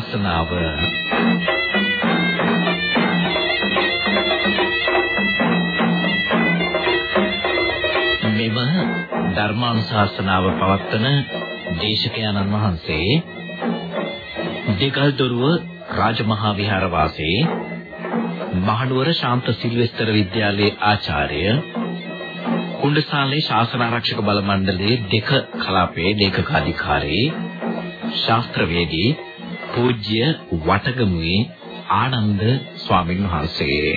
ධර්මානුශාසනාව මෙම ධර්මානුශාසනාව පවත්වන දේශකයන්න් වහන්සේ දෙගල්දොරුව රාජමහා විහාරවාසී මහනුවර ශාන්ත සිල්වෙස්තර විද්‍යාලයේ ආචාර්ය කුණ්ඩසාලේ ශාසන ආරක්ෂක බල මණ්ඩලයේ දෙක කලාපයේ ලේකකාධිකාරී ශාස්ත්‍රවේදී පූජ්‍ය වටගමුවේ ආනන්ද ස්වාමීන් වහන්සේ.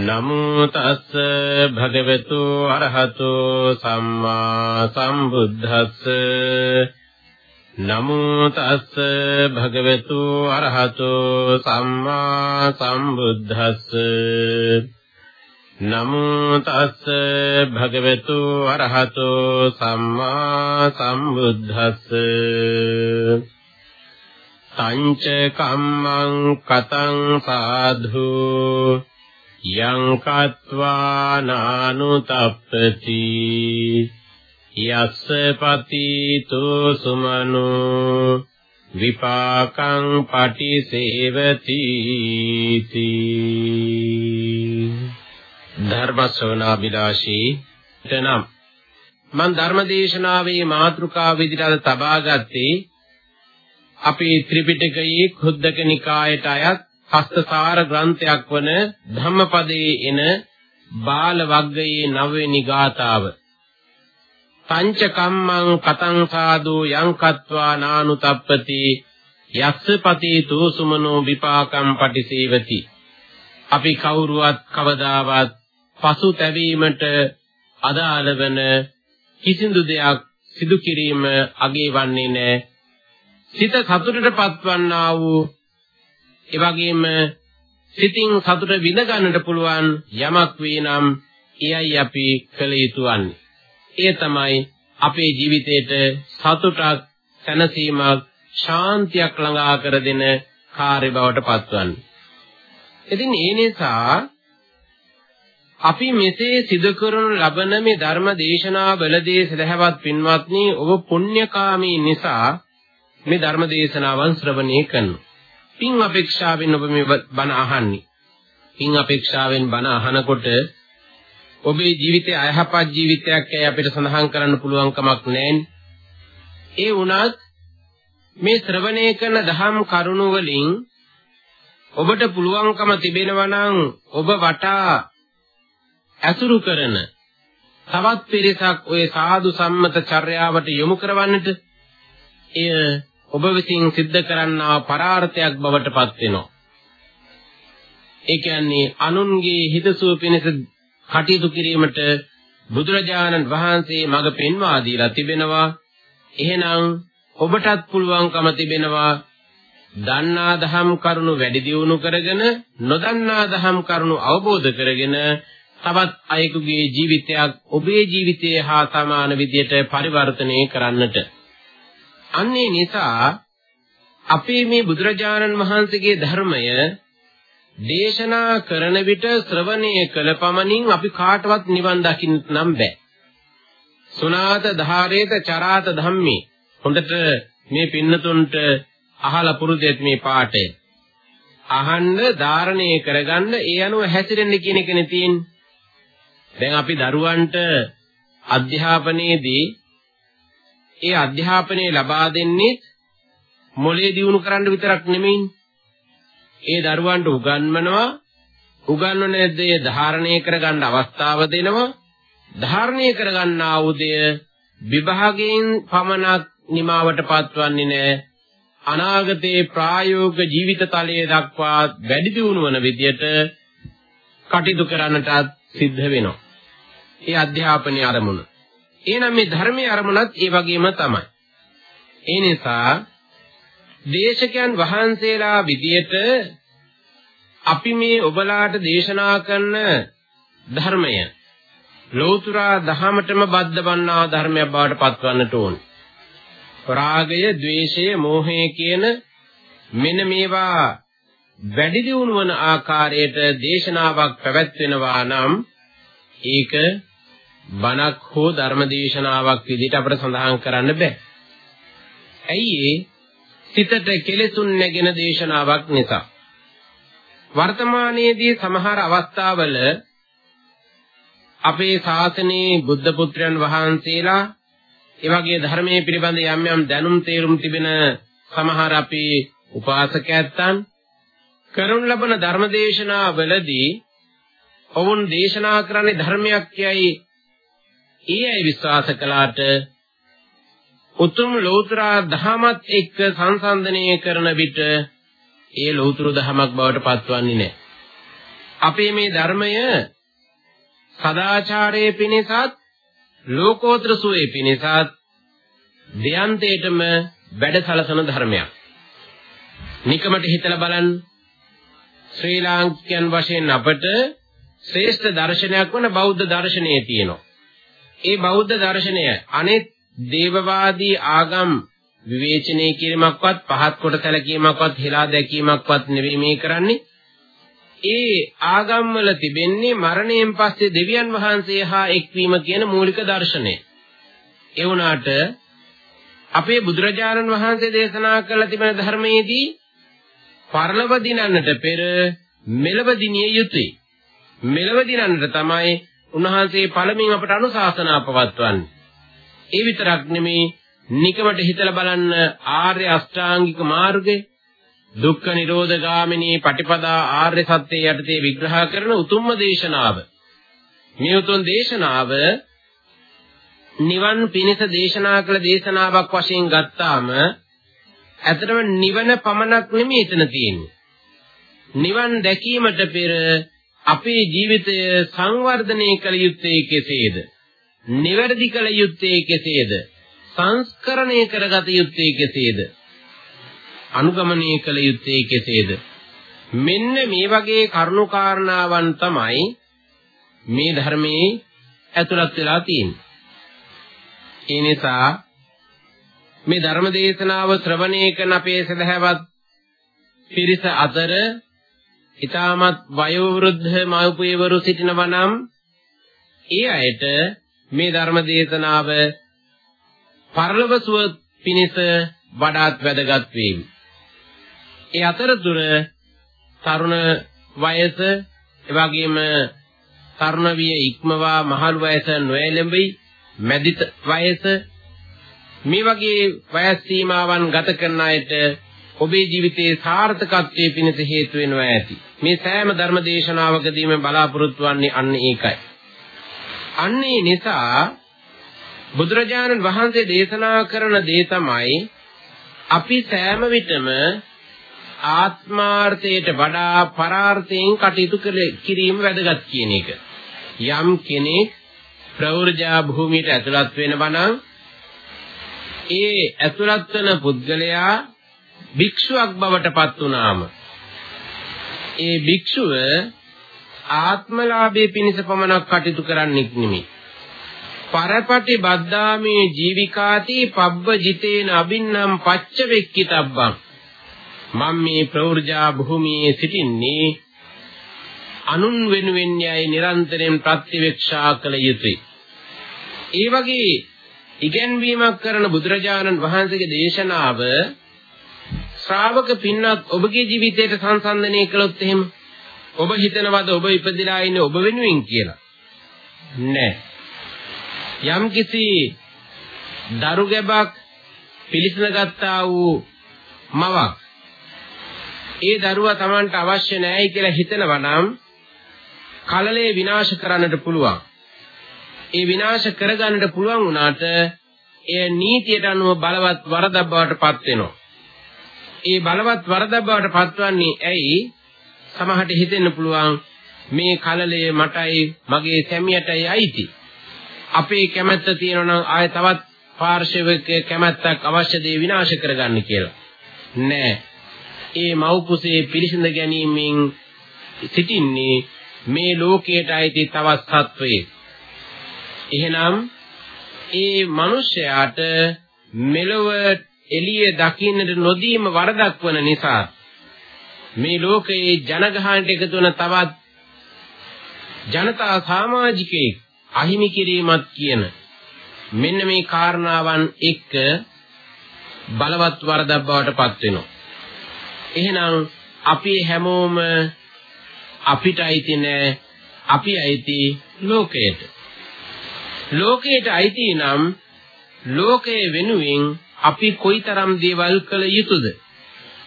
නමෝ තස්ස භගවතු අරහතෝ සම්මා සම්බුද්දස්ස. නමෝ තස්ස භගවතු අරහතෝ සම්මා සම්බුද්දස්ස. නමෝ තස්ස භගවතු අරහතෝ සම්මා සම්බුද්දස්ස. සංච කම්මං කතං සාධු. යං කତ୍වා නානුතප්පති. යස්ස පතිතෝ සුමනෝ. විපාකං පටිසේවති ධර්මසෝනාබිලාෂී එනම් මන් ධර්මදේශනාවේ මාතෘකාව විදිහට තබා ගත්තේ අපේ ත්‍රිපිටකයේ කුද්දක නිකායට අයත් හස්තසාර ග්‍රන්ථයක් වන ධම්මපදයේ එන බාල වග්ගයේ නවවෙනි ගාතාව පංච කම්මං කතං සාදෝ යං කତ୍වා නානුතප්පති යස්සපති තෝසුමනෝ විපාකම් පටිසේවති. අපි කවුරුවත් කවදාවත් පසුතැවීමට අදාළ වන කිසිදු දෙයක් සිදු කිරීම අගේ වන්නේ නැහැ සිත සතුටට පත්වන්නා වූ එවැගේම සිතින් සතුට විඳ ගන්නට පුළුවන් යමක් වේ නම් එයයි අපි කළ යුතු වන්නේ ඒ තමයි අපේ ජීවිතේට සතුටක් සැනසීමක් ශාන්තියක් ළඟා කර දෙන කාර්ය බවට පත්වන්නේ. ඉතින් ඒ නිසා අපි මෙසේ සිදු කරන ලබන මේ ධර්ම දේශනාවලදී සදහවත් පින්වත්නි ඔබ පුණ්‍යකාමී නිසා මේ ධර්ම දේශනාවන් ශ්‍රවණය කරනවා. පින් අපේක්ෂාවෙන් ඔබ මේ බණ අහන්නේ. පින් අපේක්ෂාවෙන් බණ අහනකොට ඔබේ ජීවිතය අයහපත් ජීවිතයක් ඇයි අපිට සඳහන් කරන්න පුළුවන් කමක් නැහැ. ඒ වුණත් මේ ශ්‍රවණය කරන දහම් කරුණු වලින් ඔබට පුළුවන්කම තිබෙනවා නම් ඔබ වටා ඇසුරු කරන තවත් පිරිසක් ඔය සාදු සම්මත චර්යාවට යොමු කරවන්නට එය ඔබ විසින් සිද්ධ කරන්නා පරාර්ථයක් බවට පත් වෙනවා. ඒ කියන්නේ අනුන්ගේ හිතසුව පිණිස කටයුතු කිරීමට බුදුරජාණන් වහන්සේ මඟ පෙන්වා දීලා තිබෙනවා. එහෙනම් ඔබටත් පුළුවන්කම තිබෙනවා දන්නා දහම් කරුණු වැඩි දියුණු කරගෙන නොදන්නා දහම් කරුණු අවබෝධ කරගෙන තවත් අයෙකුගේ ජීවිතයක් ඔබේ ජීවිතය හා සමාන විදියට පරිවර්තනය කරන්නට. අන්නේ නිසා අපේ මේ බුදුරජාණන් වහන්සේගේ ධර්මය දේශනා කරන විට ශ්‍රවණය කළ පමණින් අපි කාටවත් නිවන් දකින්න නම් බෑ. සුනාත ධාරේත චරාත ධම්මේ හොඳට මේ පින්නතුන්ට අහලා පුරුදෙත් මේ පාඩය. අහන්න ධාරණය කරගන්න ඒ අනුව හැසිරෙන්න කියන එකනේ තියෙන්නේ. දැන් අපි දරුවන්ට අධ්‍යාපනයේදී ඒ අධ්‍යාපනය ලබා දෙන්නේ මොලේ දියුණු කරන්න විතරක් නෙමෙයිනේ. ඒ දරුවන්ට උගන්වනවා. උගන්වන දේ ධාරණය කරගන්න අවස්ථාව දෙනවා. ධාරණය කරගන්නා උදය විභාගයෙන් පමණක් නිමාවට පත්වන්නේ නැහැ. අනාගතයේ ප්‍රායෝගික ජීවිත තලයේ දක්වා වැඩි දියුණු වන විදියට කටයුතු කරන්නටත් සිද්ධ වෙනවා. ඒ අධ්‍යාපනයේ අරමුණ. එහෙනම් මේ ධර්මයේ අරමුණත් ඒ වගේම තමයි. ඒ නිසා දේශකයන් වහන්සේලා විදියට අපි මේ ඔබලාට දේශනා කරන ධර්මය ලෝතුරා දහමටම බද්ධ වන්නා ධර්මයක් බවට පත්වන්නට ඕන. රාගය, ద్వේෂය, මෝහය කියන මෙන්න මේවා වැඩි දියුණු වන ආකාරයට දේශනාවක් පැවැත්වෙනවා නම් ඒක බණක් හෝ ධර්මදේශනාවක් විදිහට අපිට සඳහන් කරන්න බෑ. ඇයි ඒ? සිතට කෙලෙසුන් නැගෙන දේශනාවක් නිසා. වර්තමානයේදී සමහර අවස්ථාවල අපේ ශාසනයේ බුද්ධ පුත්‍රයන් වහන්සේලා ඒ වගේ ධර්මයේ පිළිබඳ යම් යම් දැනුම් තේරුම් තිබෙන සමහර අපේ උපාසකයන්තන් කරුණ ලබන ධර්මදේශනාවලදී ඔවුන් දේශනා කරන්නේ ධර්මයක් යයි ඒ අය විශ්වාස කළාට උතුම් ලෞතර ධමත් එක්ක සංසන්දනය කරන විට ඒ ලෞතර ධමයක් බවට පත්වන්නේ නැහැ. අපේ මේ ධර්මය සදාචාරයේ පිණිසත් ලෝකෝත්තර සුවේ පිණිසත් දෙයන්තේටම වැඩසලසන ධර්මයක්. නිකමට හිතලා බලන්න ශ්‍රී ලාංකිකයන් වශයෙන් අපට ශ්‍රේෂ්ඨ දර්ශනයක් වන බෞද්ධ දර්ශනය තියෙනවා. ඒ බෞද්ධ දර්ශනය අනෙක් දේවවාදී ආගම් විවේචනය කිරීමක්වත් පහත් කොට සැලකීමක්වත් හෙලා දැකීමක්වත් නෙවෙයි මේ කරන්නේ. ඒ ආගම් වල තිබෙන්නේ මරණයෙන් පස්සේ දෙවියන් වහන්සේ හා එක්වීම කියන මූලික දර්ශනය. ඒ වුණාට අපේ බුදුරජාණන් වහන්සේ දේශනා කළ තිබෙන ධර්මයේදී පරලොව දිනන්නට පෙර මෙලව දිනිය යුතුය. මෙලව දිනන්නට තමයි උන්වහන්සේ පළමුවෙන් අපට අනුශාසනා පවත්වන්නේ. ඒ විතරක් නෙමේ නිකමට හිතලා බලන්න ආර්ය අෂ්ටාංගික මාර්ගය දුක්ඛ නිරෝධ ගාමිනී පටිපදා ආර්ය සත්‍ය යටතේ විග්‍රහ කරන උතුම්ම දේශනාව. මේ උතුම් දේශනාව නිවන් පිණිස දේශනා කළ දේශනාවක් වශයෙන් ගත්තාම ඇත්තටම නිවන පමණක් නෙමෙයි එතන තියෙන්නේ. නිවන් දැකීමට පෙර අපේ ජීවිතය සංවර්ධනය කළ යුත්තේ කෙසේද? නිවැරදි කළ යුත්තේ කෙසේද? සංස්කරණය කරගත යුත්තේ කෙසේද? අනුගමනය කළ යුත්තේ කෙසේද? මෙන්න මේ වගේ කරුණු කාරණාවන් තමයි මේ ධර්මයේ ඇතුළත් වෙලා තියෙන්නේ. ඒ නිසා මේ ධර්ම දේශනාව ශ්‍රවණය කරන අපේ සදහවත් පිරිස අතර ඊටමත් වයෝවෘද්ධ මව්පියවරු සිටිනවා නම් ඒ අයට මේ ධර්ම දේශනාව පරලොවසුව පිණිස වඩාත් වැදගත් වේවි. ඒ අතරතුර තරුණ වයස එවැගේම තරුණ විය ඉක්මවා මහලු වයස නොයැලෙඹි මැදි වයස මේ වගේ වයස් සීමාවන් ගත කරන අයට ඔබේ ජීවිතයේ සාර්ථකත්වයේ පිණිස හේතු වෙනවා ඇති. මේ සෑම ධර්ම දේශනාවකදීම බලාපොරොත්තු වෙන්නේ අන්න ඒකයි. අන්න ඒ නිසා බුදුරජාණන් වහන්සේ දේශනා කරන දේ තමයි අපි සෑම විටම ආත්මාර්ථයට වඩා පරාර්ථයෙන් කටයුතු කිරීම වැදගත් කියන එක. යම් කෙනෙක් ප්‍රවෘජා භූමියට ඇතුළත් වෙනවා නම් ඒ ඇතුළත් වෙන පුද්ගලයා භික්ෂුවක් බවට පත් වුණාම ඒ භික්ෂුව ආත්මලාභයේ පිණිස පමණක් කටයුතු කරන්නෙක් නෙමෙයි. පරපටි බද්දාමේ ජීවිකාති පබ්බ ජිතේන අබින්නම් පච්ච වෙක්කිතබ්බං මම මේ ප්‍රවෘජා භූමියේ සිටින්නේ අනුන් වෙනුවෙන් යයි නිරන්තරයෙන් ප්‍රතිවේක්ෂා කළ යුතුය. ඒ වගේ ඉගැන්වීමක් කරන බුදුරජාණන් වහන්සේගේ දේශනාව ශ්‍රාවක පින්නත් ඔබගේ ජීවිතයට සංසන්දනය කළොත් එහෙම ඔබ හිතනවද ඔබ ඉපදිලා ඉන්නේ ඔබ වෙනුවෙන් කියලා නෑ යම් කිසි දරු ගැබක් පිළිසඳ ගත්තා වූ මවක් ඒ දරුවා Tamanට අවශ්‍ය නැහැයි කියලා හිතනවා නම් කලලේ විනාශ කරන්නට පුළුවන්. ඒ විනාශ කරගන්නට පුළුවන් වුණාට එය නීතියට අනුව බලවත් වරදක් බවට පත් වෙනවා. ඒ බලවත් වරදක් බවට පත්වන්නේ ඇයි? සමහරට හිතෙන්න පුළුවන් මේ කලලය මටයි මගේ සැමියටයි අයිති. අපේ කැමැත්ත තියෙනවා නම් ආය තවත් පාර්ශවික කැමැත්තක් අවශ්‍ය දේ විනාශ කරගන්න කියලා. නෑ. ඒ මව්කුසේ පිරිසිඳ ගැනීමෙන් සිටින්නේ මේ ලෝකයට අයිති තවත් සත්වයේ. එහෙනම් ඒ මිනිසයාට මෙලොව එළිය දකින්නට නොදීම වරදක් වන නිසා මේ ලෝකයේ ජනගහනට එකතු වන තවත් ජනතා සමාජිකයෙක් අහිමි කිරීමත් කියන මෙන්න මේ කාරණාවන් එක්ක බලවත් වරදක් බවට පත් වෙනවා. එහෙනම් අපි හැමෝම අපිට අයිති නෑ අපි අයිති ලෝකයට. ලෝකයට අයිති නම් ලෝකයේ වෙනුවෙන් අපි කොයිතරම් දේවල් කළ යුතුද?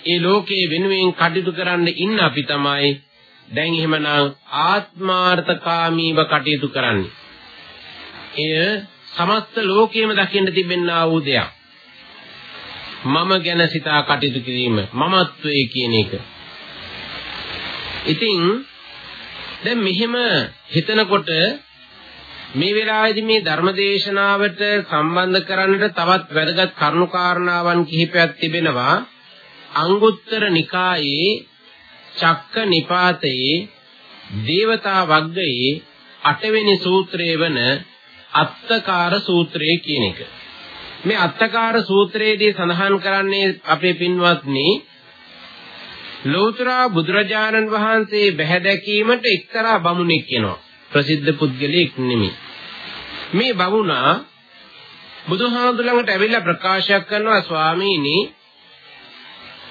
ඒ ලෝකයේ වෙනුවෙන් කටයුතු කරන්න ඉන්න අපි තමයි දැන් එහෙමනම් ආත්මාර්ථකාමීව කටයුතු කරන්නේ. එය සමස්ත ලෝකයේම දකින්න තිබෙනා වූ දෙයක්. මම ගැන සිතා කටයුතු කිරීම මමත්වයේ කියන එක. ඉතින් දැන් මෙහෙම හිතනකොට මේ වෙලාවේදී මේ ධර්මදේශනාවට සම්බන්ධ කරන්නට තවත් වැදගත් කරුණු කාරණාවන් කිහිපයක් තිබෙනවා අංගුත්තර නිකායේ චක්ක නිපාතයේ දේවතා වග්ගයේ අටවෙනි සූත්‍රය වන අත්තකාර සූත්‍රය කියන එක. මේ අත්තකාර සූත්‍රයේදී සඳහන් කරන්නේ අපේ පින්වත්නි ලෝතර බුදුරජාණන් වහන්සේ බැහැ දැකීමට එක්තරා බමුණෙක් වෙනවා. ප්‍රසිද්ධ පුද්ගලයෙක් නෙමෙයි. මේ බමුණා බුදුහාමුදුරන්ට ඇවිල්ලා ප්‍රකාශයක් කරනවා ස්වාමීනි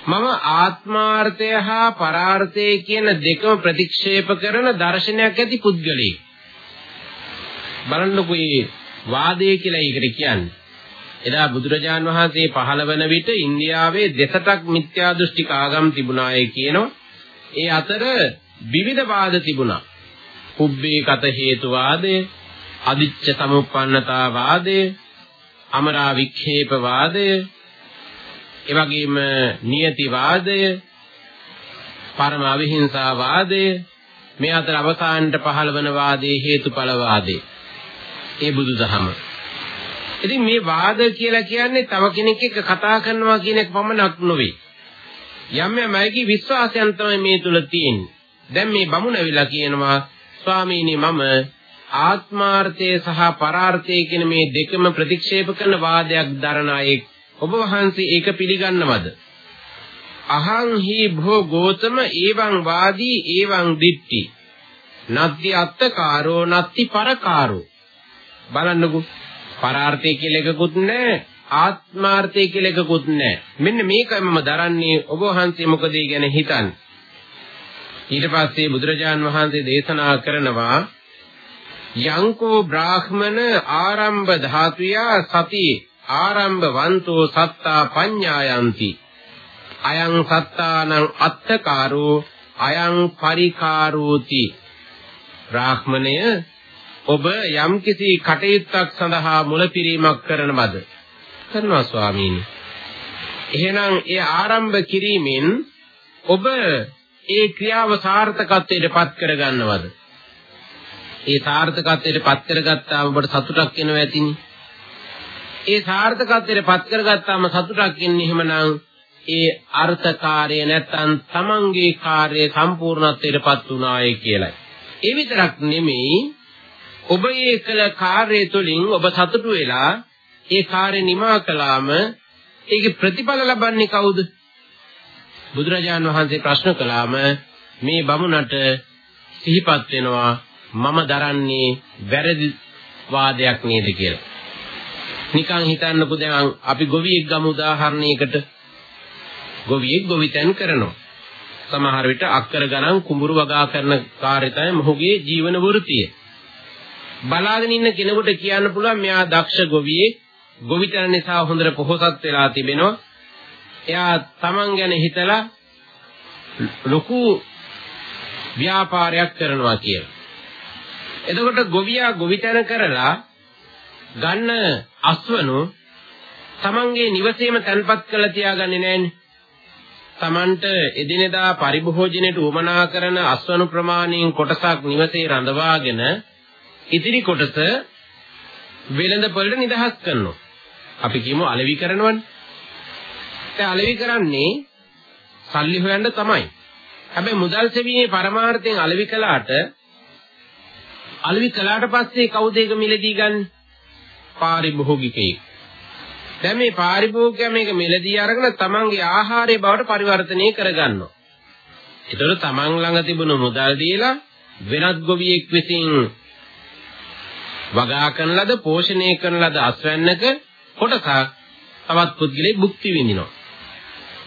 මම ආත්මාර්ථය හා පරාර්ථය කියන දෙකම ප්‍රතික්ෂේප කරන දර්ශනයක් ඇති පුද්ගලයෙක්. බලන්නකෝ මේ වාදය කියලා ඒකට කියන්නේ. එදා බුදුරජාන් වහන්සේ පහළ වන විට ඉන්දියාවේ දෙසටක් මිත්‍යා දෘෂ්ටික ආගම් තිබුණාය කියනවා. ඒ අතර විවිධ වාද තිබුණා. පුබ්බේ කත හේතු වාදය, අදිච්ච සමුප්පන්නතා වාදය, අමරා වික්ෂේප වාදය, එවැගේම නියති වාදය, පරම අවිහිංසා වාදය, මේ අතර අවසානට පහළ වන වාදයේ හේතුඵල වාදය. ඒ බුදුදහම. ඉතින් මේ වාද කියලා කියන්නේ තව කෙනෙක් එක්ක කතා කරනවා කියන එක පමණක් නෙවෙයි. යම් යම් අයගේ විශ්වාසයන් තමයි මේ තුල තියෙන්නේ. දැන් මේ බමුණ වෙලා කියනවා ස්වාමීනි මම ආත්මාර්ථය සහ පරාර්ථය කියන මේ දෙකම ප්‍රතික්ෂේප කරන වාදයක් දරන අයෙක් ඔබ වහන්සේ ඒක පිළිගන්නවද? අහං හි භෝ ගෝතම ඒවං වාදී ඒවං දිට්ටි. නත්ති අත්තකාරෝ නත්ති පරකාරෝ. බලන්නකෝ පරාර්ථය කියලා එකකුත් නැහැ ආත්මාර්ථය කියලා එකකුත් නැහැ. මෙන්න මේකයි මම දරන්නේ ඔබ වහන්සේ මොකද ගැන හිතන්නේ. ඊට පස්සේ බුදුරජාන් වහන්සේ දේශනා කරනවා යංකෝ බ්‍රාහ්මන ආරම්භ ධාතුයා සති ආරම්භ වන්තෝ සත්තා පඤ්ඤායන්ති. අයං සත්තානං අත්තකාරෝ අයං පරිකාරෝති. බ්‍රාහ්මණය ඔබ යම්කිසි කටයුත්තක් සඳහා මුලපිරීමක් කරනවද? කරනවා ස්වාමීනි. එහෙනම් ඒ ආරම්භ කිරීමෙන් ඔබ ඒ ක්‍රියාව සාර්ථකත්වයට පත් කරගන්නවද? ඒ සාර්ථකත්වයට පත් කරගත්තාම ඔබට සතුටක් එනවා ඇතිනේ ඒ සාර්ථකත්වයට පත් කරගත්තාම සතුටක් එන්නේ එහෙමනම් ඒ අර්ථකාරය නැත්තම් තමන්ගේ කාර්යය සම්පූර්ණත්වයට පත් වුණාය කියලයි. ඒ විතරක් නෙමෙයි ඔබ ඒ කළ කාර්යය තුළින් ඔබ සතුටු වෙලා ඒ කාර්ය නිමා කළාම ඒකේ ප්‍රතිඵල ලබන්නේ කවුද? බුදුරජාන් වහන්සේ ප්‍රශ්න කළාම මේ බමුණට සිහිපත් වෙනවා මම දරන්නේ වැරදි වාදයක් නේද කියලා. නිකන් හිතන්නකෝ දැන් අපි ගොවියෙක් ගමු උදාහරණයකට. ගොවියෙක් ගොවිතැන් කරනවා. සමහර විට අක්කර ගණන් කුඹුරු වගා කරන කාර්යය තමයි මොහුගේ ජීවන වෘත්තිය. බලාගෙන ඉන්න කෙනෙකුට කියන්න පුළුවන් මෙයා දක්ෂ ගොවියෙක් ගොවිතැන නිසා හොඳට පොහොසත් වෙලා තිබෙනවා. එයා Taman ගැන හිතලා ලොකු ව්‍යාපාරයක් කරනවා කියලා. එතකොට ගොවියා ගොවිතැන කරලා ගන්න අස්වනු තමන්ගේ නිවසේම තැන්පත් කරලා තියාගන්නේ නැන්නේ. තමන්ට එදිනෙදා පරිභෝජනයට උවමනා කරන අස්වනු ප්‍රමාණයෙන් කොටසක් නිවසේ රඳවාගෙන ඉතිරි කොටස වෙළඳ පොළට නිදහස් කරනවා. අපි කියමු අලෙවි කරනවනේ. ඒ අලෙවි කරන්නේ සල්ලි හොයන්න තමයි. හැබැයි මුදල් සෙවීමේ පරමාර්ථයෙන් අලෙවි කළාට අලෙවි කළාට පස්සේ කවුද ඒක මිලදී ගන්නේ? පාරිභෝගිකයෙක්. දැන් මේ පාරිභෝගිකයා මේක මෙලදී අරගෙන තමන්ගේ ආහාරය බවට පරිවර්තනය කරගන්නවා. ඒතකොට තමන් ළඟ තිබුණු මුදල් දීලා වෙනත් ගොවියෙක් විසින් වගා කරන ලද පෝෂණය කරන ලද අස්වැන්නක කොටසක් තවත් පුද්ගලෙක් භුක්ති විඳිනවා.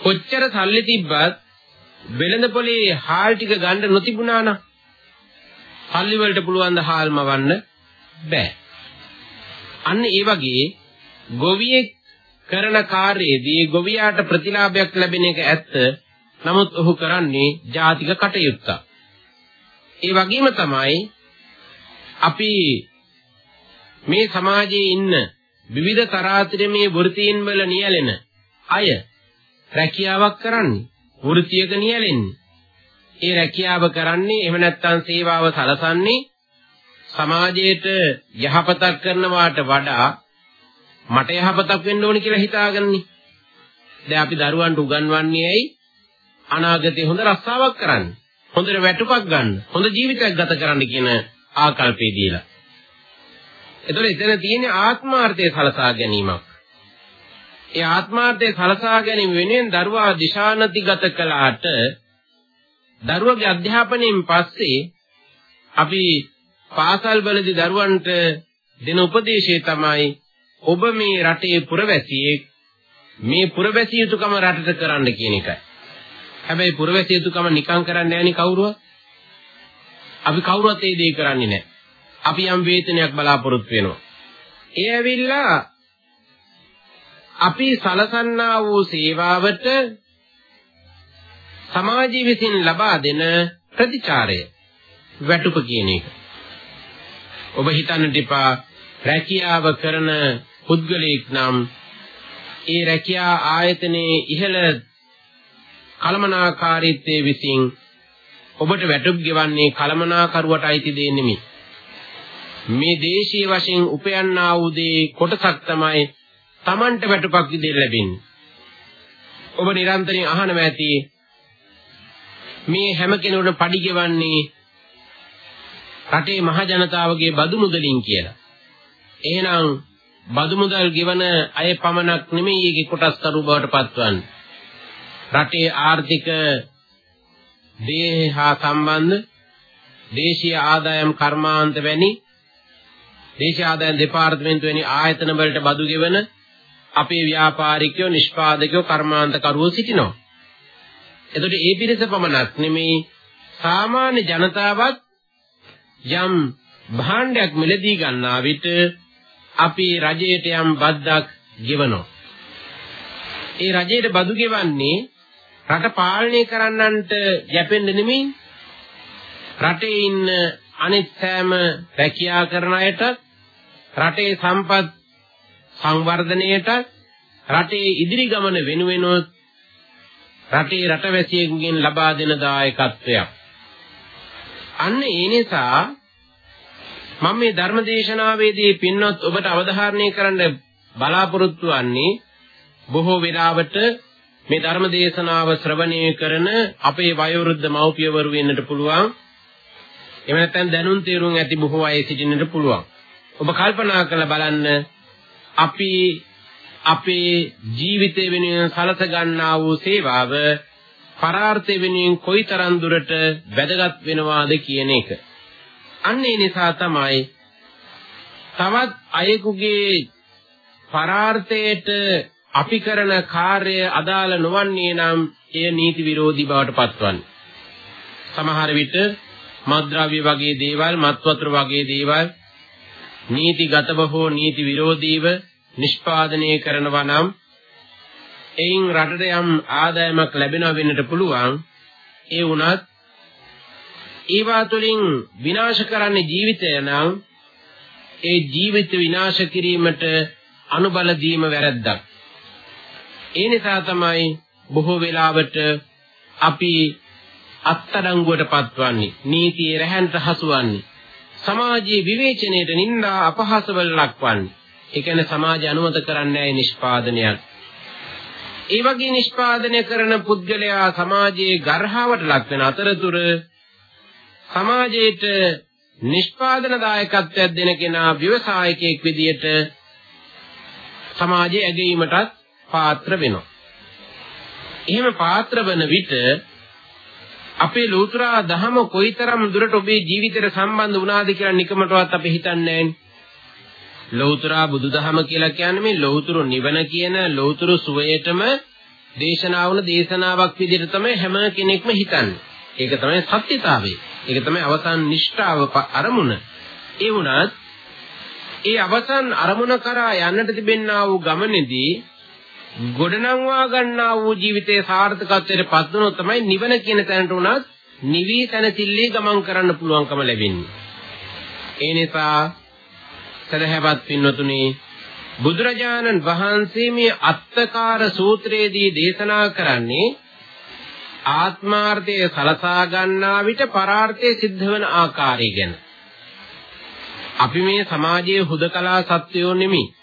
කොච්චර සල්ලි තිබ්බත් වෙළඳ පොලේ හාල් ටික ගන්න නොතිබුණා නම් සල්ලි වලට පුළුවන් ද හාල් මවන්න බෑ. අන්න ඒ වගේ ගොවියෙක් කරන කාර්යයේදී ගොවියාට ප්‍රතිලාභයක් ලැබෙන එක ඇත්ත. නමුත් ඔහු කරන්නේ ජාතික කටයුත්තක්. ඒ වගේම තමයි අපි මේ සමාජයේ ඉන්න විවිධ තරාතිරමේ වෘත්තීන් වල නියැලෙන අය රැකියාවක් කරන්නේ වෘත්තියක නියැලෙන්නේ. ඒ රැකියාව කරන්නේ එහෙම නැත්නම් සේවාව සලසන්නේ සමාජයට යහපතක් කරනවාට වඩා මට යහපතක් වෙන්න ඕන කියලා හිතාගන්නේ. දැන් අපි දරුවන්ට උගන්වන්නේ ඇයි? අනාගතේ හොඳ රස්සාවක් කරන්න. හොඳට වැටුපක් ගන්න. හොඳ ජීවිතයක් ගත කරන්න කියන ආකල්පය දීලා. එතකොට එතන තියෙන්නේ ආත්මාර්ථය සලසා ගැනීමක්. ඒ ආත්මාර්ථය සලසා ගැනීම වෙනුවෙන් දරුවා දිශානතිගත කළාට දරුවගේ අධ්‍යාපනයෙන් පස්සේ අපි පාසල් වලදී දරුවන්ට දෙන උපදේශය තමයි ඔබ මේ රටේ පුරවැසියෙක් මේ පුරවැසිය යුතුකම රටට කරන්න කියන එකයි. හැබැයි පුරවැසිය යුතුකම නිකන් කරන්නේ නැහෙනි කවුරුවත්. අපි කවුරුවත් ඒ දේ කරන්නේ නැහැ. අපි යම් වේතනයක් බලාපොරොත්තු වෙනවා. ඒ ඇවිල්ලා අපි සලසන්නා වූ සේවාවට සමාජය විසින් ලබා දෙන ප්‍රතිචාරය වැටුප කියන එක. ඔබ හිතන්නට එපා රැකියාව කරන පුද්ගලයෙක් නම් ඒ රැකියා ආයතනයේ ඉහළ කලමනාකාරීත්වයේ විසින් ඔබට වැටුප් ගෙවන්නේ කලමනාකරුවට අයිති දෙයක් නෙමෙයි. මේ දේශීය වශයෙන් උපයන්නා වූ දේ කොටසක් තමයි Tamanට වැටුපක් විදිහට ලැබෙන්නේ. ඔබ නිරන්තරයෙන් අහනවා ඇති මේ හැම කෙනෙකුට පඩි ගෙවන්නේ රටේ මහ ජනතාවගේ බදු මුදලින් කියලා. එහෙනම් බදු මුදල් ගෙවන අය පමණක් නෙමෙයි ඒකේ කොටස් කරු බවට පත්වන්නේ. රටේ ආර්ථික දේ හා සම්බන්ධ දේශීය ආදායම් කර්මාන්ත වැනි දේශීය ආදායම් දෙපාර්තමේන්තුව වැනි ආයතන වලට බදු ගෙවන අපේ ව්‍යාපාරිකයෝ නිෂ්පාදකයෝ කර්මාන්තකරුවෝ සිටිනවා. එතකොට ඒ පිරිස පමණක් නෙමෙයි සාමාන්‍ය ජනතාවත් යම් භාණ්ඩයක් මිලදී ගන්නා විට අපි රජයට යම් බද්දක් ගෙවනවා. ඒ රජයට බදු ගෙවන්නේ රට පාලනය කරන්නන්ට යැපෙන්න නෙමෙයි. රටේ ඉන්න අනිත් සෑම රැකියා කරන අයට රටේ සම්පත් සංවර්ධනයට රටේ ඉදිරි ගමන වෙනුවෙනොත් රටේ රටවැසියෙකුගෙන් ලබා දෙන දායකත්වයක්. අන්න ඒ නිසා මම මේ ධර්ම දේශනාවේදී පින්වත් ඔබට අවධාරණය කරන්න බලාපොරොත්තු වෙන්නේ බොහෝ වෙලාවට මේ ධර්ම දේශනාව ශ්‍රවණය කරන අපේ වයෝවෘද්ධ මව්පියවරු වෙන්නට පුළුවන්. එහෙම නැත්නම් දැනුම් තේරුම් ඇති බොහෝ අය සිටින්නට පුළුවන්. ඔබ කල්පනා කරලා බලන්න අපි අපේ ජීවිතය වෙනුවෙන් සලස ගන්නා වූ සේවාව පරාර්ථය වෙනුවෙන් කොයිතරම් දුරට වැදගත් වෙනවාද කියන එක. අන්න ඒ නිසා තමයි තවත් අයෙකුගේ පරාර්ථයට අපි කරන කාර්ය අදාළ නොවන්නේ නම් එය නීති විරෝධී බවට පත්වන්නේ. සමහර විට මත්ද්‍රව්‍ය වගේ දේවල්, මත් වතුර වගේ දේවල් නීතිගතව හෝ නීති විරෝධීව නිෂ්පාදනය කරනවා නම් එයින් රටට යම් ආදායමක් ලැබෙනවා වෙන්නට පුළුවන්. ඒ වුණත් ඒවා තුළින් විනාශ කරන්නේ ජීවිතය නම් ඒ ජීවිත විනාශ කිරීමට අනුබල දීම වැරද්දක්. ඒ නිසා තමයි බොහෝ වෙලාවට අපි අත්අඩංගුවට පත්වන්නේ නීතියේ රැහැන්ට හසුවන්නේ සමාජයේ විවේචනයේට නිന്ദා අපහාස වල ලක්වන්නේ ඒ කියන්නේ සමාජය අනුමත කරන්නේ නැහැ නිෂ්පාදනයක් ඒ වගේ නිෂ්පාදනය කරන පුද්ගලයා සමාජයේ ගර්හාවට ලක් වෙන අතරතුර සමාජයට නිෂ්පාදන දායකත්වයක් දෙන කෙනා ව්‍යවසායකයෙක් විදියට සමාජයේ ඇගීමටත් පාත්‍ර වෙනවා. එහෙම පාත්‍ර වන විට අපේ ලෝතුරා දහම කොයිතරම් දුරට ඔබේ ජීවිතයට සම්බන්ධ වුණාද කියලා නිකමටවත් අපි හිතන්නේ ලෞතුරා බුදුදහම කියලා කියන්නේ මේ ලෞතුරු නිවන කියන ලෞතුරු සුවයටම දේශනා වුණ දේශනාවක් විදිහට තමයි හැම කෙනෙක්ම හිතන්නේ. ඒක තමයි සත්‍යතාවය. ඒක තමයි අවසන් නිෂ්ඨාව අරමුණ. ඒ වුණත් ඒ අවසන් අරමුණ කරා යන්නට තිබෙන්නා වූ ගමනේදී ගොඩනංවා ගන්නා වූ ජීවිතයේ සාර්ථකත්වයට පත් වුණොත් තමයි නිවන කියන තැනට උනත් නිවි තනතිල්ලේ ගමන් කරන්න පුළුවන්කම ලැබෙන්නේ. ඒ නිසා සදහැවත් පින්වතුනි බුදුරජාණන් වහන්සේ මේ අත්තකාර සූත්‍රයේදී දේශනා කරන්නේ ආත්මාර්ථය සලසා ගන්නා විට පරාර්ථය සිද්ධ වෙන ආකාරය ගැන. අපි මේ සමාජයේ හුදකලා සත්වයෝ නෙමෙයි.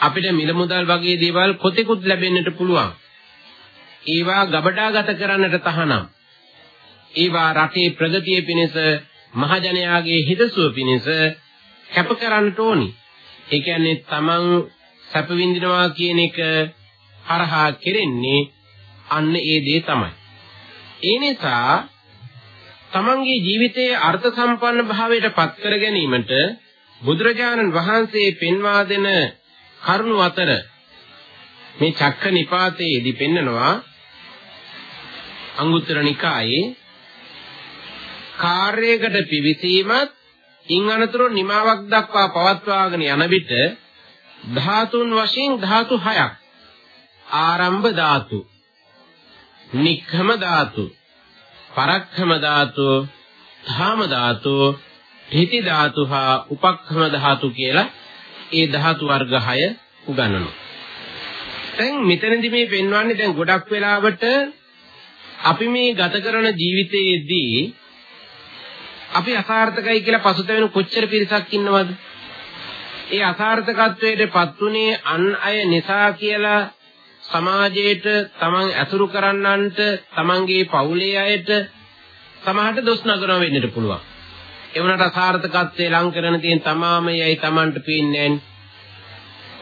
අපිට මිල මුදල් වගේ දේවල් කොතෙකුත් ලැබෙන්නට පුළුවන්. ඒවා ගබඩාගත කරන්නට තහනම්. ඒවා රටේ ප්‍රගතිය පිණිස මහජනයාගේ හිතසුව පිණිස කැප කරන්නට ඕනි. ඒ කියන්නේ තමන් සැප විඳිනවා කියන එක හරහා කෙරෙන්නේ අන්න ඒ දේ තමයි. ඒ නිසා තමන්ගේ ජීවිතයේ අර්ථ සම්පන්න භාවයට පත් කර ගැනීමට බුදුරජාණන් වහන්සේ පෙන්වා දෙන කරුණු අතර මේ චක්ක නිපාතයේදී පෙන්නනවා අංගුත්තර නිකායේ කාර්යයකට පිවිසීමත් ඉන් අනතුරු නිමාවක් දක්වා පවත්වාගෙන යන විට ධාතුන් වශයෙන් ධාතු හයක්. ආරම්භ ධාතු නික්ඛම ධාතු පරක්ඛම ධාතු ධාම ධාතු හිති ධාතු හා උපක්ඛම ධාතු කියලා ඒ ධාතු වර්ග 6 උගන්වනවා. දැන් මෙතනදී මේ පෙන්වන්නේ දැන් ගොඩක් වෙලාවට අපි මේ ගත කරන ජීවිතයේදී අපි අසාර්ථකයි කියලා පසුතැවෙන කොච්චර පිරිසක් ඉන්නවද? ඒ අසාර්ථකත්වයට පත්ුනේ අන් අය නිසා කියලා සමාජයට තමන් ඇසුරු කරන්නන්ට තමන්ගේ පවුලේ අයට සමහරට දොස් නගරව වෙන්නට පුළුවන්. ඒ වුණාට අසාර්ථකත්වයේ ලං කරන තියෙන තමාමයයි තමන්ට පේන්නේ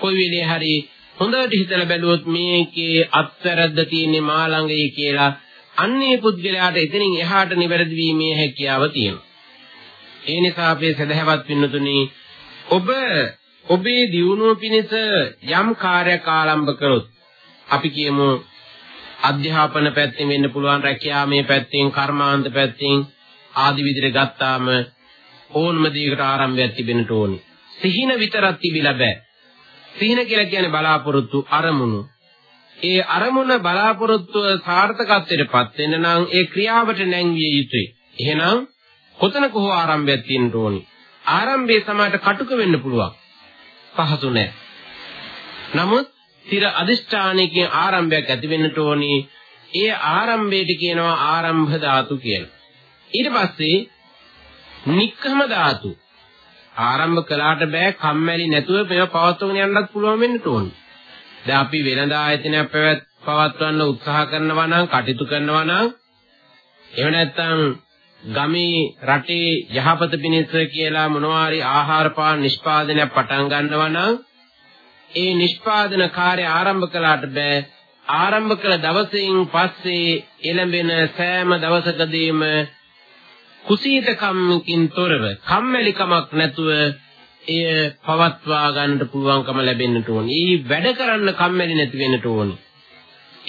කොයි වෙලේ හරි හොඳට හිතලා බැලුවොත් මේකේ අත්වැරද්ද තියෙන්නේ මා ළඟයි කියලා අන්නේ පුද්ගලයාට එතනින් එහාට නිවැරදි වීමේ හැකියාව තියෙනවා. ඒ නිසා අපේ සදහැවත් පින්නතුනි ඔබ ඔබේ දියුණුව පිණිස යම් කාර්යයක් ආරම්භ කරොත් අපි කියමු අධ්‍යාපන පැත්තෙන් වෙන්න පුළුවන් රැකියාවේ පැත්තෙන් කර්මාන්ත පැත්තෙන් ආදි විදිහට ගත්තාම ඕනම දෙයකට ආරම්භයක් තිබෙන්නට ඕනි. සිහින විතරක් තිබිලා බෑ. සිහින කියලා කියන්නේ බලාපොරොත්තු අරමුණු. ඒ අරමුණ බලාපොරොත්තුව සාර්ථකත්වයටපත් වෙන්න නම් ඒ ක්‍රියාවට නැංවිය යුතුයි. එහෙනම් කොතනක හෝ ආරම්භයක් තියෙන්න ඕනි. ආරම්භයේ සමායට කටුක වෙන්න පුළුවන්. පහසු නෑ. නමුත් තිර අදිෂ්ඨානයකින් ආරම්භයක් ඇති වෙන්නට ඕනි. ඒ ආරම්භයට කියනවා ආරම්භ ධාතු කියලා. ඊට පස්සේ නික්කම ධාතු. ආරම්භ කළාට බෑ කම්මැලි නැතුව මේව පවත්වගෙන යන්නත් පුළුවන් වෙන්න ඕනි. දැන් අපි වෙනදා ආයතනයක් පැවැත් පවත්වන්න උත්සාහ කරනවා නම් කටයුතු කරනවා නම් එහෙම නැත්නම් ගමේ රටේ යහපත පිණිස කියලා මොනවාරි ආහාර පාන නිෂ්පාදනයක් පටන් ගන්නවා නම් ඒ නිෂ්පාදන කාර්ය ආරම්භ කළාට බෑ ආරම්භ කළ දවසින් පස්සේ එළඹෙන සෑම දවසකදීම කුසීතකම්කින් තොරව කම්මැලිකමක් නැතුව එය පවත්වා ගන්නට පුළුවන්කම ලැබෙන්නට ඕනේ. ඊ වැඩ කරන්න කම්මැලි නැති වෙන්නට ඕනේ.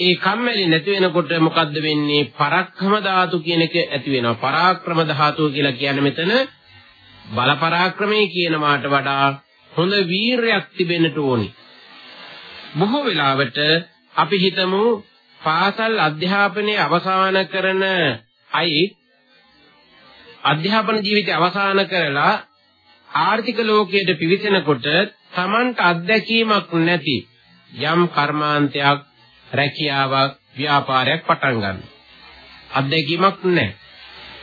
ඒ කම්මැලි නැති වෙනකොට මොකද්ද වෙන්නේ? පරක්‍රම ධාතු කියන එක ඇති වෙනවා. පරාක්‍රම ධාතුව කියලා කියන්නේ මෙතන බල පරාක්‍රමයේ කියන මාට වඩා හොඳ වීරයක් තිබෙන්නට ඕනි. බොහෝ වෙලාවට අපි හිතමු පාසල් අධ්‍යාපනයේ අවසන් කරන අය අධ්‍යාපන ජීවිතය අවසන් කරලා ආර්ථික ලෝකයට පිවිසෙනකොට Tamanට අත්දැකීමක් නැති යම් කර්මාන්තයක් රැකියාවක් ව්‍යාපාරයක් පටන් ගන්න. අත්දැකීමක් නැහැ.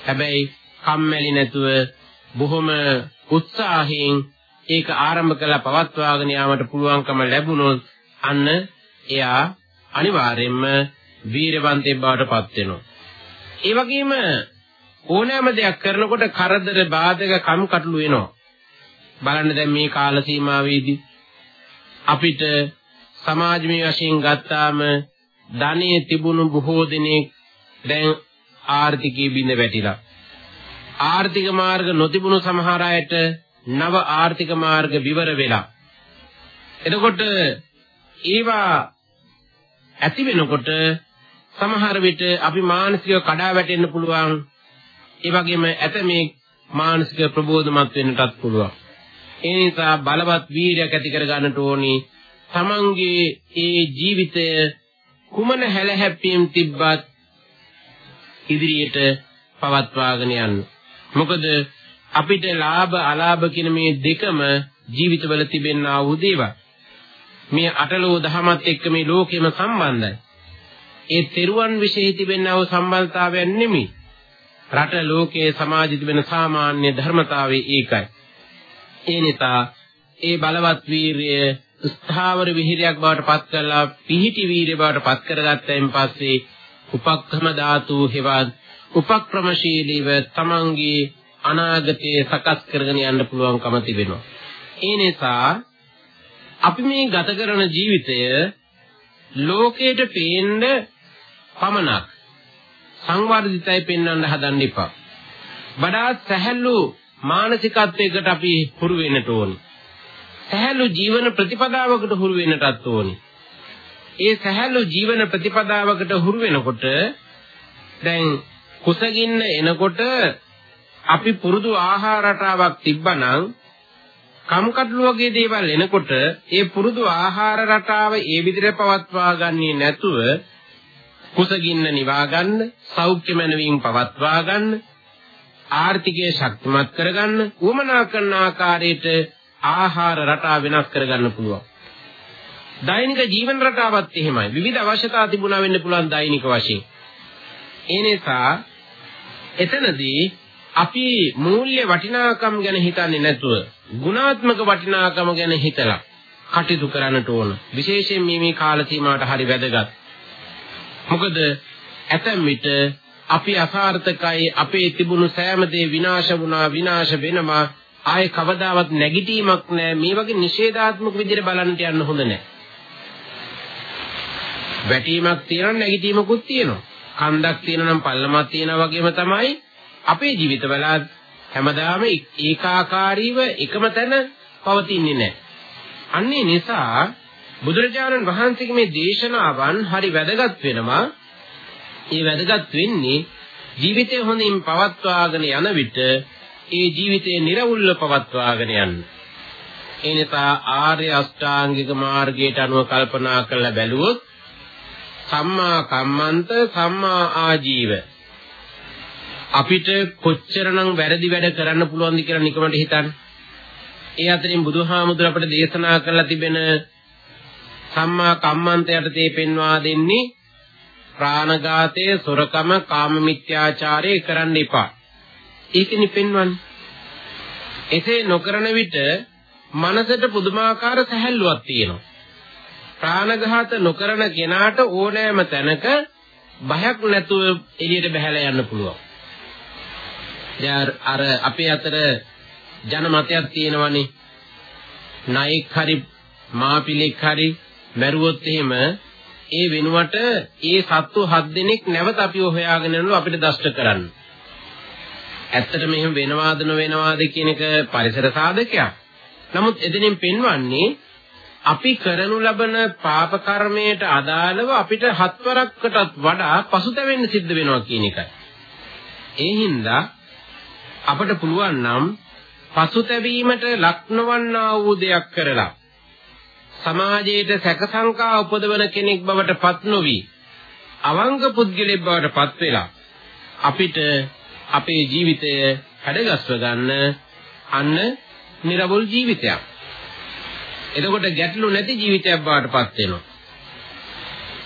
හැබැයි කම්මැලි නැතුව බොහොම උත්සාහයෙන් ඒක ආරම්භ කළා පවත්වාගෙන යාමට පුළුවන්කම ලැබුණොත් අන්න එයා අනිවාර්යයෙන්ම වීරවන්තයෙක් බවට පත් වෙනවා. ඒ වගේම ඕනෑම දෙයක් කරනකොට කරදර බාධක කම්කටොළු වෙනවා. බලන්න දැන් මේ කාල සීමාවේදී අපිට සමාජමය වශයෙන් ගත්තාම ධනෙ තිබුණු බොහෝ දෙනෙක් දැන් ආර්ථිකයේ බිඳ වැටිලා. ආර්ථික මාර්ග නොතිබුණු සමහර අයට නව ආර්ථික මාර්ග විවර වෙලා. එතකොට ඒවා ඇති වෙනකොට සමහර විට අපි මානසිකව කඩා වැටෙන්න පුළුවන්. ඒ වගේම ඇතමේ මානසික ප්‍රබෝධමත් වෙන්නටත් පුළුවන්. ඒ නිසා බලවත් වීර්යයක් ඇති කර ගන්නට ඕනි. තමන්ගේ ඒ ජීවිතය කුමන හැලහැප්පීම් තිබ්බත් ඉදිරියට පවත්වාගෙන යන්න. මොකද අපිට ලාභ අලාභ කියන මේ දෙකම ජීවිතවල තිබෙනා වූ දේවල්. මේ අටලෝ දහමත් එක්ක මේ ලෝකෙම සම්බන්ධයි. ඒ තෙරුවන් විශේෂ තිබෙනා වූ සම්බන්ධතාවයන් නෙමෙයි. රට ලෝකයේ සමාජෙ තිබෙන සාමාන්‍ය ධර්මතාවය ඒකයි. ඒ නිසා ඒ බලවත් වීරිය ස්ථාවර විහිරියක් බවට පත් කරලා පිහිටි වීරිය බවට පත් කරගත්තයින් පස්සේ උපක්‍රම ධාතු හෙවත් උපක්‍රමශීලීව තමන්ගේ අනාගතයේ සකස් කරගෙන යන්න පුළුවන්කම තිබෙනවා. ඒ නිසා අපි මේ ගත කරන ජීවිතය ලෝකයට පේන්න පමණක් සංවර්ධිතයි පෙන්වන්න හදන්න එපා. වඩාත් සැහැල්ලු මානසිකත්වයකට අපි හුරු වෙන්නට ඕනේ. සැහැල්ලු ජීවන ප්‍රතිපදාවකට හුරු වෙන්නටත් ඕනේ. ඒ සැහැල්ලු ජීවන ප්‍රතිපදාවකට හුරු වෙනකොට දැන් කුසගින්න එනකොට අපි පුරුදු ආහාර රටාවක් තිබ්බනම් කම්කටොළු වගේ දේවල් එනකොට ඒ පුරුදු ආහාර රටාව ඒ විදිහට පවත්වා ගන්නේ නැතුව කුසගින්න නිවා ගන්න සෞඛ්‍ය මනවින් පවත්වා ගන්න ආර්ථිකය ශක්තිමත් කරගන්න උවමනා කරන ආකාරයට ආහාර රටා වෙනස් කරගන්න පුළුවන්. දෛනික ජීවන රටාවත් එහෙමයි. විවිධ අවශ්‍යතා තිබුණා වෙන්න පුළුවන් දෛනික වශයෙන්. ඒ නිසා එතනදී අපි මූල්‍ය වටිනාකම් ගැන හිතන්නේ නැතුව ගුණාත්මක වටිනාකම ගැන හිතලා කටයුතු කරන්නට ඕන. විශේෂයෙන් මේ මේ කාල සීමාවට හරි වැදගත්. මොකද ඇතැම් විට අපි අසාර්ථකයි අපේ තිබුණු සෑම දේ විනාශ වුණා විනාශ වෙනවා ආයේ කවදාවත් නැගිටීමක් නැහැ මේ වගේ නිෂේධාත්මක විදිහට බලන්නට යන්න හොඳ නැහැ. වැටීමක් තියෙනවා නැගිටීමකුත් තියෙනවා. කන්දක් තියෙනවා නම් පල්ලමක් තියෙනවා වගේම තමයි අපේ ජීවිතවල හැමදාම ඒකාකාරීව එකම තැන පවතින්නේ නැහැ. අන්නේ නිසා බුදුරජාණන් වහන්සේගේ මේ දේශනාවන් හරි වැදගත් වෙනවා. ඒ වැදගත් වෙන්නේ ජීවිතය හොඳින් පවත්වාගෙන යන විට ඒ ජීවිතය නිර්වුල්ව පවත්වාගෙන යන්න. ඒ නිසා ආර්ය අෂ්ටාංගික මාර්ගයට අනුව කල්පනා කරලා බැලුවොත් සම්මා කම්මන්ත සම්මා ආජීව අපිට කොච්චරනම් වැරදි වැඩ කරන්න පුළුවන්ද කියලා නිකමට හිතන්න. ඒ අතරින් බුදුහාමුදුර අපට දේශනා කරලා තිබෙන සම්මා කම්මන්තයට තේ පෙන්වා දෙන්නේ ප්‍රාණඝාතය, සොරකම, කාම මිත්‍යාචාරය කරන්න එපා. ඒකනි පෙන්වන්නේ. එසේ නොකරන විට මනසට පුදුමාකාර සැහැල්ලුවක් තියෙනවා. ප්‍රාණඝාත නොකරන කෙනාට ඕනෑම තැනක බයක් නැතුව එළියට බහැලා යන්න පුළුවන්. දැන් අර අපේ අතර ජනමතයක් තියෙනවනේ. නායක හරි මාපිලෙක් හරි මැරුවොත් එහෙම ඒ වෙනුවට ඒ සත්තු හත් දෙනෙක් නැවත අපිව හොයාගෙන යනලු අපිට දෂ්ට කරන්න. ඇත්තට මෙහෙම වෙනවාද නොවෙනවාද කියන එක පරිසර සාධකයක්. නමුත් එදිනෙන් පෙන්වන්නේ අපි කරනු ලබන පාප කර්මයට අදාළව අපිට හත්වරකටත් වඩා පසුතැවෙන්න සිද්ධ වෙනවා කියන එකයි. ඒ හින්දා අපට පුළුවන් නම් පසුතැවීමට ලක්නවන්නා වූ දෙයක් කරලා සමාජයට සැකසංකා උපදවන කෙනෙක් බවට පත් නොවි අවංග පුද්ගලෙක් බවට පත් වෙලා අපිට අපේ ජීවිතය හැඩගස්ව ගන්න අන්න නිර්වෘල් ජීවිතයක්. එතකොට ගැටලු නැති ජීවිතයක් බවට පත් වෙනවා.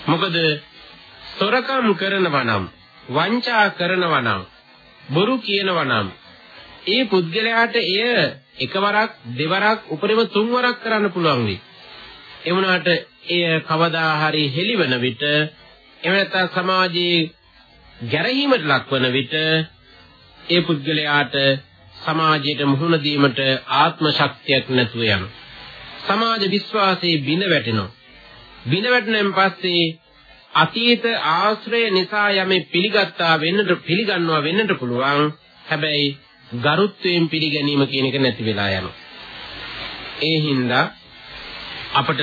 මොකද සොරකම් කරනවා නම් වංචා කරනවා නම් බොරු කියනවා නම් ඒ පුද්ගලයාට එය එකවරක් දෙවරක් උපරිම තුන්වරක් කරන්න පුළුවන් වෙයි. ඒ වුණාට එය කවදා හරි හෙළිවන විට එහෙම නැත්නම් සමාජයේ ගැරහීමට ලක්වන විට ඒ පුද්ගලයාට සමාජයට මුහුණ දීමට ආත්ම ශක්තියක් නැතුව යනවා. සමාජ විශ්වාසයේ බිඳ වැටෙනවා. බිඳ වැටෙනන් පස්සේ අතීත ආශ්‍රය නිසා යමෙ පිළිගත්තා වෙන්නට පිළිගන්නවා වෙන්නට පුළුවන්. හැබැයි ගරුත්වයෙන් පිළිගැනීම කියන එක නැති වෙලා යනවා. ඒ හින්දා අපට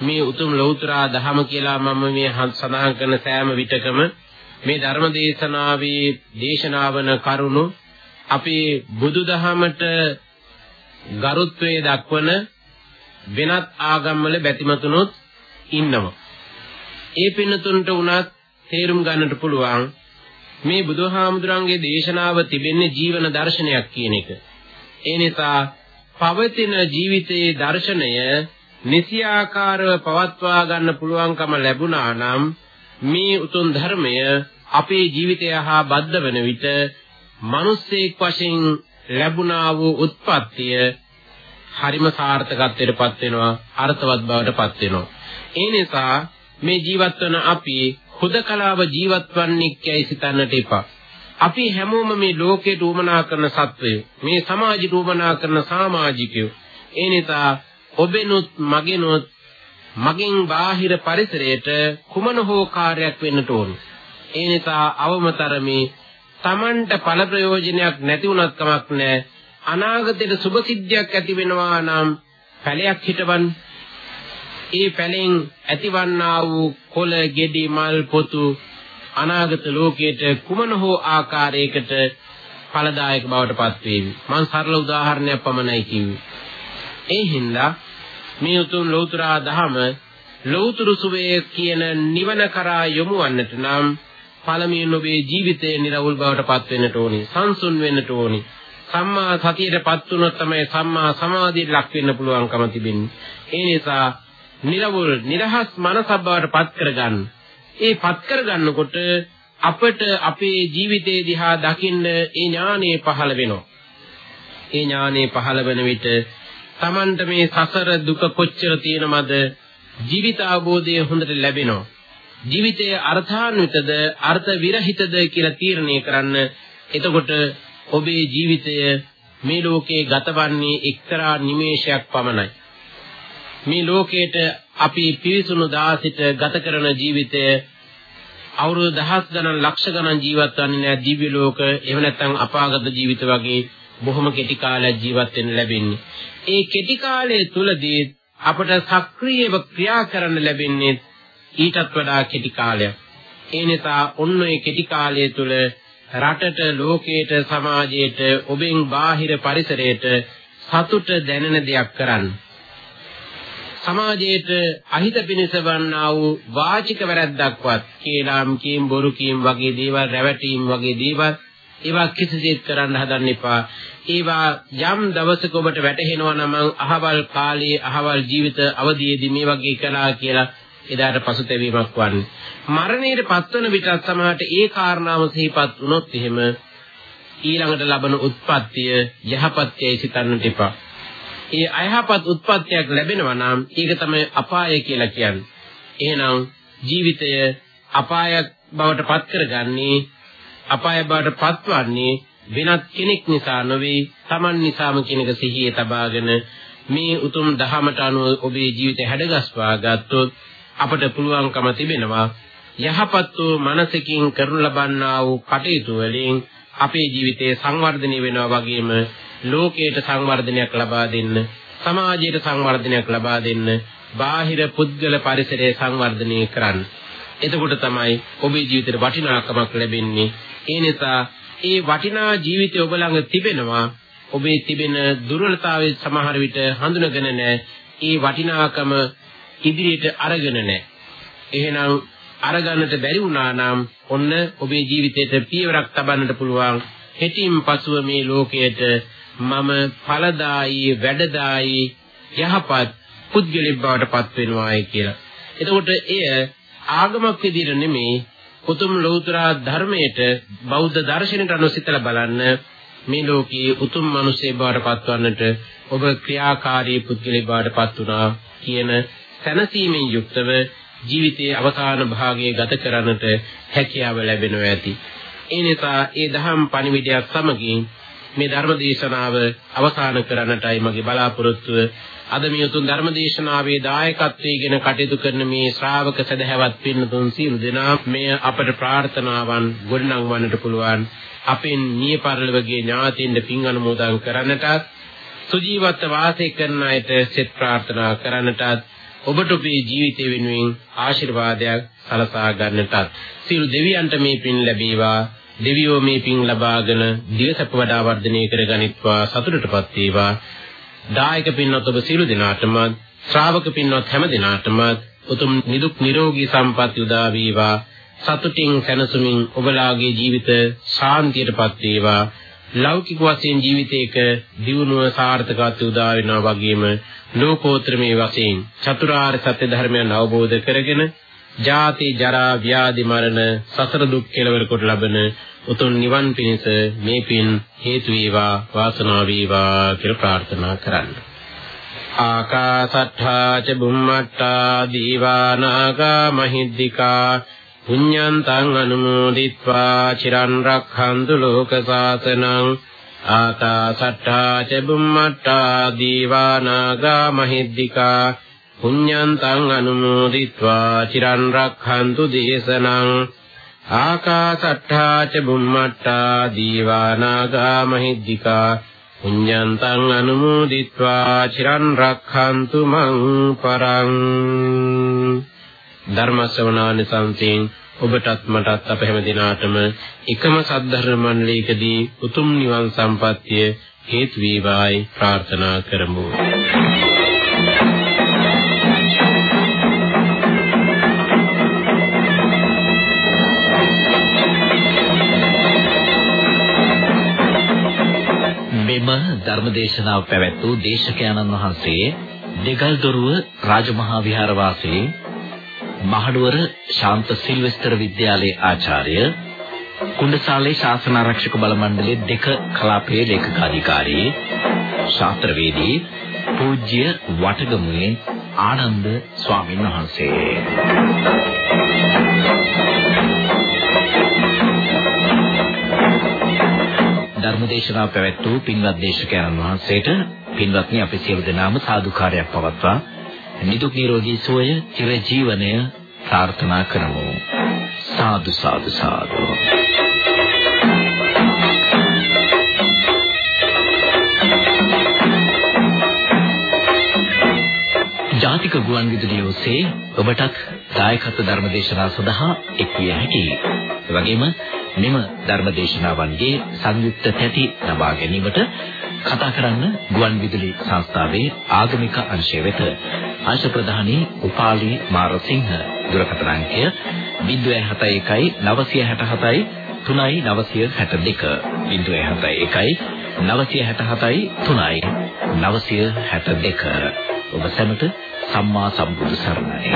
මේ උතුම් ලෞතර දහම කියලා මම මේ සඳහන් කරන සෑම විටකම මේ ධර්ම දේශනාවේ දේශනාවන කරුණු අපේ බුදුදහමට ගරුත්වයේ දක්වන වෙනත් ආගම්වල බැතිමතුනොත් ඉන්නවා. ඒ පින්නතුන්ට උනත් තේරුම් ගන්නට පුළුවන් මේ බුදුහාමුදුරන්ගේ දේශනාව තිබෙන්නේ ජීවන දර්ශනයක් කියන එක. ඒ නිසා පවතින ජීවිතයේ දර්ශනය නිසියාකාරව පවත්වා ගන්න පුළුවන්කම ලැබුණා නම් මේ උතුම් ධර්මය අපේ ජීවිතය හා බද්ධ වන විට මිනිස්සෙක් වශයෙන් ලැබුණා වූ උත්පත්තිය හරිම සාර්ථකත්වයටපත් වෙනවා අර්ථවත් බවටපත් වෙනවා. ඒ නිසා මේ ජීවත් වන අපි හුදකලාව ජීවත් වන්නේ කියයි සිතන්නට එපා. අපි හැමෝම මේ ලෝකයට උමනා කරන සත්වයෝ මේ සමාජයට උමනා කරන සමාජිකයෝ. ඒ නිසා ඔබෙනුත් මගෙනුත් මගෙන් බාහිර පරිසරයට කුමන හෝ කාර්යයක් වෙන්නට ඕන. ඒ නිසා අවමතරමේ Tamanට ඵල ප්‍රයෝජනයක් නැති වුණත් කමක් නැහැ. අනාගතයට සුභ සිද්ධියක් ඇති වෙනවා නම් ඵලයක් හිටවන්. ඒ ඵලෙන් ඇතිවන්නා වූ කොළ, ගෙඩි, මල්, පොතු අනාගත ලෝකයට කුමන හෝ ආකාරයකට ඵලදායක බවට පත් වේවි. මම සරල උදාහරණයක් පමණයි කිව්වේ. ඒ හින්දා මේ උතුම් ලෞතර දහම ලෞතර සුවේ කියන නිවන කරා යොමු වන්නට නම් පළමුවෙන් ඔබේ ජීවිතයේ නිර්වුල් බවට පත් වෙන්නට ඕනි සංසුන් වෙන්නට ඕනි. සම්මා සතියටපත් වුණොත් තමයි සම්මා සමාධියට ලක් වෙන්න පුළුවන්කම තිබෙන්නේ. ඒ නිසා නිර්වුල් නිරහස් මනසක් බවට පත් කරගන්න. ඒ පත් කරගන්නකොට අපට අපේ ජීවිතේ දිහා දකින්න ඒ ඥානෙ පහළ වෙනවා. ඒ ඥානෙ පහළ වෙන විට Tamanට මේ සසර දුක කොච්චර තියෙනවද? ජීවිත අවබෝධය හොඳට ලැබෙනවා. ජීවිතයේ අර්ථාන්විතද අර්ථ විරහිතද කියලා තීරණය කරන්න. එතකොට ඔබේ ජීවිතය මේ ලෝකේ ගතවන්නේ එක්තරා නිමේෂයක් පමණයි. මේ ලෝකේට අපි පිවිසුණු දාසිත ගත කරන ජීවිතය අවුරුදු දහස් ගණන් ලක්ෂ ගණන් ජීවත් වන්නේ නැහැ දිව්‍ය ලෝක එහෙම නැත්නම් අපාගත ජීවිත වගේ බොහොම කෙටි කාලයක් ජීවත් වෙන්න ලැබෙන්නේ. ඒ කෙටි කාලය තුලදී අපට සක්‍රීයව ක්‍රියා කරන්න ලැබෙන්නේ ඊටත් වඩා කෙටි කාලයක්. ඒ නිසා ඔන්න ඔය කෙටි කාලය තුල රටට, ලෝකයට, සමාජයට, ඔබෙන් බාහිර පරිසරයට සතුට දැනෙන දෙයක් කරන්න. සමාජයට අහිත පිණිස වන්නා වූ වාචික වැරැද්දක්වත් කේලාම් කීම් බොරු කීම් වගේ දේවල් රැවටීම් වගේ දේවල් ඒවා කිසිසේත් කරන්න හදන්න එපා. ඒවා යම් දවසක ඔබට වැටහෙනවා නම් අහවල් කාලයේ අහවල් ජීවිත අවධියේදී මේ වගේ කළා කියලා එදාට පසුතැවීමක් වන්නේ. මරණයට පත්වන විටත් සමහරට ඒ කාරණාව සිහිපත් වුණොත් එහෙම ඊළඟට ලබන උත්පත්තිය යහපත්යයි සිතන්නට එපා. ඒ අයහපත් උත්පත්තියක් ලැබෙනවා නම් ඒක තමයි අපාය කියලා කියන්නේ. එහෙනම් ජීවිතය අපායක් බවට පත් කරගන්නේ අපාය බවට පත්වන්නේ වෙනත් කෙනෙක් නිසා නොවේ Taman නිසාම කියන එක සිහියේ තබාගෙන මේ උතුම් දහමට අනුව ඔබේ ජීවිතය හැඩගස්වා ගත්තොත් අපට පුළුවන්කම තිබෙනවා යහපත් වූ මනසකින් කරනු ලබන්නා වූ කටයුතු වලින් අපේ ජීවිතයේ සංවර්ධනය වෙනවා වගේම ලෝකයට සංවර්ධනයක් ලබා දෙන්න සමාජයට සංවර්ධනයක් ලබා දෙන්න බාහිර පුද්ගල පරිසරයේ සංවර්ධනය කරන්න එතකොට තමයි ඔබේ ජීවිතේට වටිනාකමක් ලැබෙන්නේ ඒ නිසා ඒ වටිනා ජීවිතය ඔබ ළඟ තිබෙනවා. ඔබේ තිබෙන දුර්වලතාවය සමහර විට හඳුනගෙන නැහැ. ඒ වටිනාකම ඉදිරියට අරගෙන නැහැ. එහෙනම් අරගන්නට බැරි වුණා නම් ඔන්න ඔබේ ජීවිතයට පියවරක් තබන්නට පුළුවන්. හෙටින් පසුව මේ ලෝකයට මම ඵලදායි වැඩදායි යහපත් පුද්ගලෙක් බවට පත් වෙනවායි කියලා. එතකොට එය ආගමක් විදිහට නෙමෙයි උතුම් ලෞතර ධර්මයට බෞද්ධ දර්ශනයට අනුසිතලා බලන්න මේ ලෝකයේ උතුම් මිනිසේ බවට පත්වන්නට ඔබ ක්‍රියාකාරී පුද්ගලෙක් බවට පත් වුණා කියන සැනසීමෙන් යුක්තව ජීවිතයේ අවසාන භාගයේ ගත කරන්නට හැකියාව ලැබෙනවා ඇති. ඒ නිසා ඒ දහම් පණිවිඩයක් සමගින් මේ ධර්ම දේශනාව අවසන් කරන්නටයි මගේ බලාපොරොත්තුව. අද මේ උතුම් ධර්ම දේශනාවේ දායකත්වයෙන් කටයුතු කරන මේ ශ්‍රාවක සදහැවත් පින්නතුන් සියලු දෙනා මේ අපට ප්‍රාර්ථනාවන් ගොඩනංවන්නට පුළුවන්. අපෙන් නිය පරිලවගේ ඥාතියින්ද පින් අනුමෝදන් කරන්නටත් සුජීවත්ව වාසය කරන අයට සෙත් ප්‍රාර්ථනා කරන්නටත් ඔබට ඔබේ ජීවිතය වෙනුවෙන් ආශිර්වාදයක් සලසා ගන්නටත් සියලු දෙවියන්ට මේ පින් ලැබේවා. දෙවියෝ මේ පින් ලබාගෙන දිවසප වඩා වර්ධනය කරගනිත්වා සතුටටපත් වේවා. දායක පින්වත් ඔබ සියලු දෙනාටම ශ්‍රාවක පින්වත් හැම දෙනාටම උතුම් නිදුක් නිරෝගී සම්පත් උදා වේවා. සතුටින් සැනසුමින් ඔබලාගේ ජීවිත ශාන්තියටපත් වේවා. ලෞකික වශයෙන් ජීවිතයක දියුණුව සාර්ථකත්වය උදා වෙනවා වගේම ලෝකෝත්තර මේ වශයෙන් චතුරාර්ය සත්‍ය ධර්මයන් අවබෝධ කරගෙන ජාති ජරා ව්‍යාධි මරණ සසර දුක් කෙලවර කොට ලබන උතුම් නිවන් පිණිස මේ පින් හේතු වේවා වාසනාව වේවා කියලා ප්‍රාර්ථනා කරන්න. ආකාසට්ඨා ච බුම්මට්ඨා දීවානාගා මහිද්దికා පුඤ්ඤන්තං අනුමෝදිත්වා චිරන් රක්ඛන්තු ලෝක සාසනං ආතා සට්ඨා ච බුම්මට්ටා දීවානාගා මහිද්దికා පුඤ්ඤන්තං අනුමෝදිත්වා චිරන් රක්ඛන්තු දේශනං ආකාසට්ඨා ච බුම්මට්ටා දීවානාගා මහිද්దికා පුඤ්ඤන්තං අනුමෝදිත්වා චිරන් රක්ඛන්තු මං පරං ධර්ම ශ්‍රවණානි සංසයෙන් ඔබටත් මටත් අප හැම දිනාටම එකම සද්ධර්ම මණ්ඩලයකදී උතුම් නිවන් සම්පත්තිය හේතු වේවායි ප්‍රාර්ථනා කරමු. මෙම ධර්මදේශනාව පැවැත් වූ දේශකයන්න් වහන්සේ දෙගල්දොරුව රාජමහා විහාරවාසී මහනුවර ශාන්ත සිල්වෙස්තර විද්‍යාලයේ ආචාර්ය කුණ්ඩසාලේ ශාසන ආරක්ෂක බල මණ්ඩලයේ දෙක කලාපයේ ලේකකාධිකාරී ශාස්ත්‍රවේදී පූජ්‍ය වටගමුවේ ආනන්ද ස්වාමීන් වහන්සේ. ධර්මදේශනාව පැවැත් වූ පින්වත් දේශකයන්න් වහන්සේට පින්වත්නි අපි සියලු දෙනාම සාදුකාරයක් පවත්වා. නිදුක් නිරෝගී සුවය චිර ජීවනය ප්‍රාර්ථනා කරමු සාදු සාදු සාදු ජාතික ගුවන් විදුලිය ඔස්සේ ඔබටත් දායකත්ව ධර්මදේශනා සඳහා එක් විය හැකියි. ඒ වගේම මෙම ධර්මදේශනාවන්ගේ සංයුක්ත තැටි ලබා ගැනීමට කතා කරන්න ගුවන් විදුලි සංස්ථාවේ ආගමික අංශය වෙත අංශ ප්‍රධානී උපාලි මාරසිංහ. දුරකථන අංකය 071 967 3යි 962 071 967 3යි 962 ඔබ සැමට සම්මා සම්බුදු සරණයි.